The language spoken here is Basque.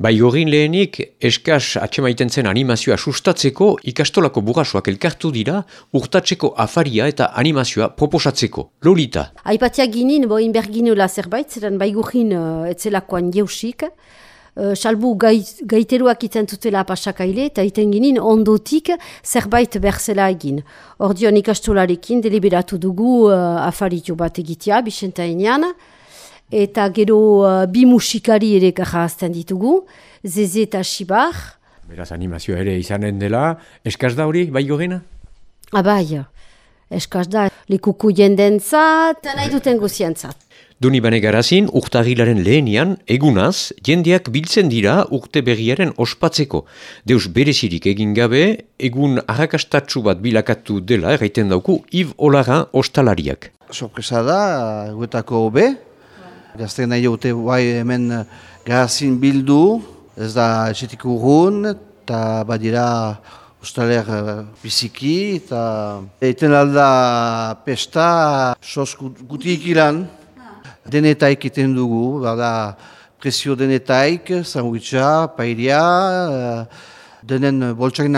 Bai horin lehenik, eskaz atxemaiten zen animazioa sustatzeko ikastolako burasuak elkartu dira urtatzeko afaria eta animazioa proposatzeko. Lolita. Aipatia ginin, bo inberginula zerbait, zeren bai gurin uh, etzelakoan jeusik. Uh, salbu gai, gaiteruak iten zutela pasakaile eta iten ginin ondotik zerbait berzela egin. Ordion ikastolarekin deliberatu dugu uh, afaritu bat egitea, bisenta eta gero uh, bi musikari ere jahazten ditugu, Zeze eta Xibar. Beraz animazioa ere izanen dela, eskaz da hori, bai gogena? Abai, eskaz da, likuku jenden zat, nahi duten guzien zat. Duni bane garazin, urtagilaren lehenian, egunaz, jendeak biltzen dira urte berriaren ospatzeko. Deus berezirik egin gabe, egun arrakastatsu bat bilakatu dela, erraiten dauku, Yves Olara ostalariak. Sorpresa da, guetako hobe, Gazte nahi dute bai hemen eh, gazin bildu, ez da etxetik urrun, eta badira ustaler uh, biziki, eta eiten alda pesta sos gutik ilan. Denetaik iten dugu, bada presio denetaik, zanguitza, pairia, uh, denen boltsak